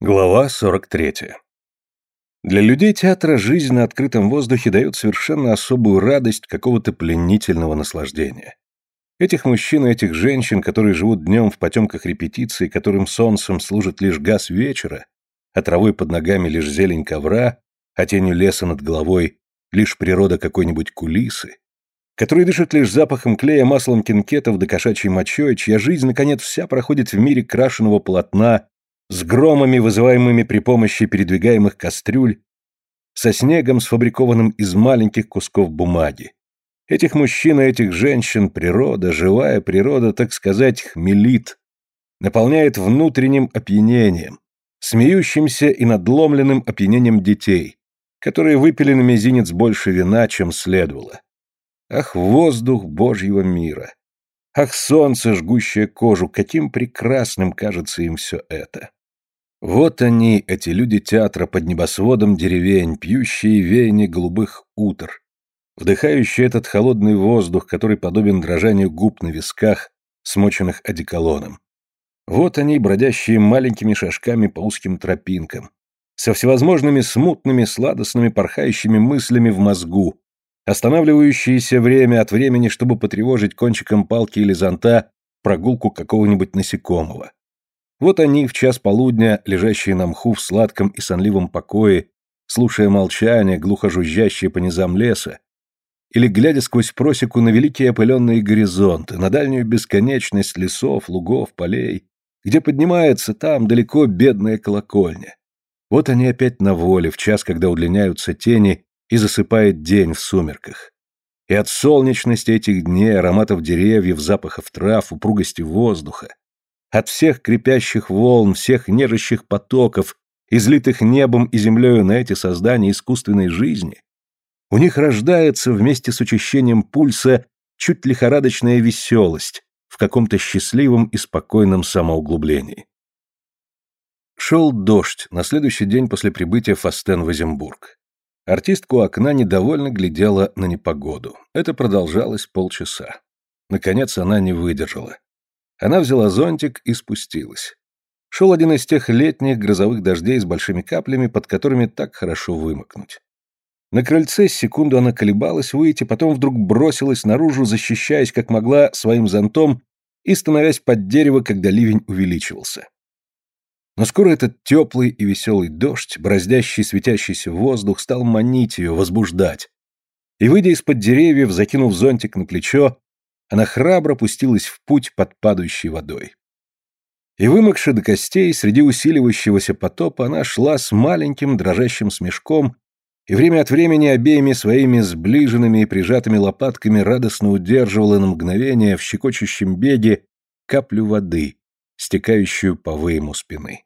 Глава 43. Для людей театра жизнь на открытом воздухе дает совершенно особую радость какого-то пленительного наслаждения. Этих мужчин и этих женщин, которые живут днем в потемках репетиций, которым солнцем служит лишь газ вечера, а травой под ногами лишь зелень ковра, а тенью леса над головой лишь природа какой-нибудь кулисы, которые дышат лишь запахом клея, маслом кинкетов да кошачьей мочой, чья жизнь, наконец, вся проходит в мире крашеного полотна с громами, вызываемыми при помощи передвигаемых кастрюль, со снегом, сфабрикованным из маленьких кусков бумаги. Этих мужчин и этих женщин природа, живая природа, так сказать, хмелит, наполняет внутренним опьянением, смеющимся и надломленным опьянением детей, которые выпили на мизинец больше вина, чем следовало. Ах, воздух Божьего мира! Ах, солнце, жгущее кожу, каким прекрасным кажется им все это! Вот они, эти люди театра под небосводом деревень, пьющие веяние голубых утр, вдыхающие этот холодный воздух, который подобен дрожанию губ на висках, смоченных одеколоном. Вот они, бродящие маленькими шажками по узким тропинкам, со всевозможными смутными, сладостными, порхающими мыслями в мозгу, останавливающиеся время от времени, чтобы потревожить кончиком палки или зонта прогулку какого-нибудь насекомого вот они в час полудня, лежащие на мху в сладком и сонливом покое, слушая молчание, глухо жужжащее по низам леса, или глядя сквозь просеку на великие опыленные горизонты, на дальнюю бесконечность лесов, лугов, полей, где поднимается там далеко бедная колокольня. Вот они опять на воле в час, когда удлиняются тени и засыпает день в сумерках. И от солнечности этих дней, ароматов деревьев, запахов трав, упругости воздуха, от всех крепящих волн, всех нежащих потоков, излитых небом и землею на эти создания искусственной жизни, у них рождается вместе с учащением пульса чуть лихорадочная веселость в каком-то счастливом и спокойном самоуглублении. Шел дождь на следующий день после прибытия Фастен в Эзенбург. Артистка у окна недовольно глядела на непогоду. Это продолжалось полчаса. Наконец она не выдержала. Она взяла зонтик и спустилась. Шел один из тех летних грозовых дождей с большими каплями, под которыми так хорошо вымокнуть. На крыльце секунду она колебалась выйти, потом вдруг бросилась наружу, защищаясь как могла своим зонтом и становясь под дерево, когда ливень увеличивался. Но скоро этот теплый и веселый дождь, бороздящий светящийся воздух, стал манить ее, возбуждать. И, выйдя из-под деревьев, закинув зонтик на плечо, она храбро пустилась в путь под падающей водой. И вымокши до костей, среди усиливающегося потопа, она шла с маленьким дрожащим смешком и время от времени обеими своими сближенными и прижатыми лопатками радостно удерживала на мгновение в щекочущем беге каплю воды, стекающую по выему спины.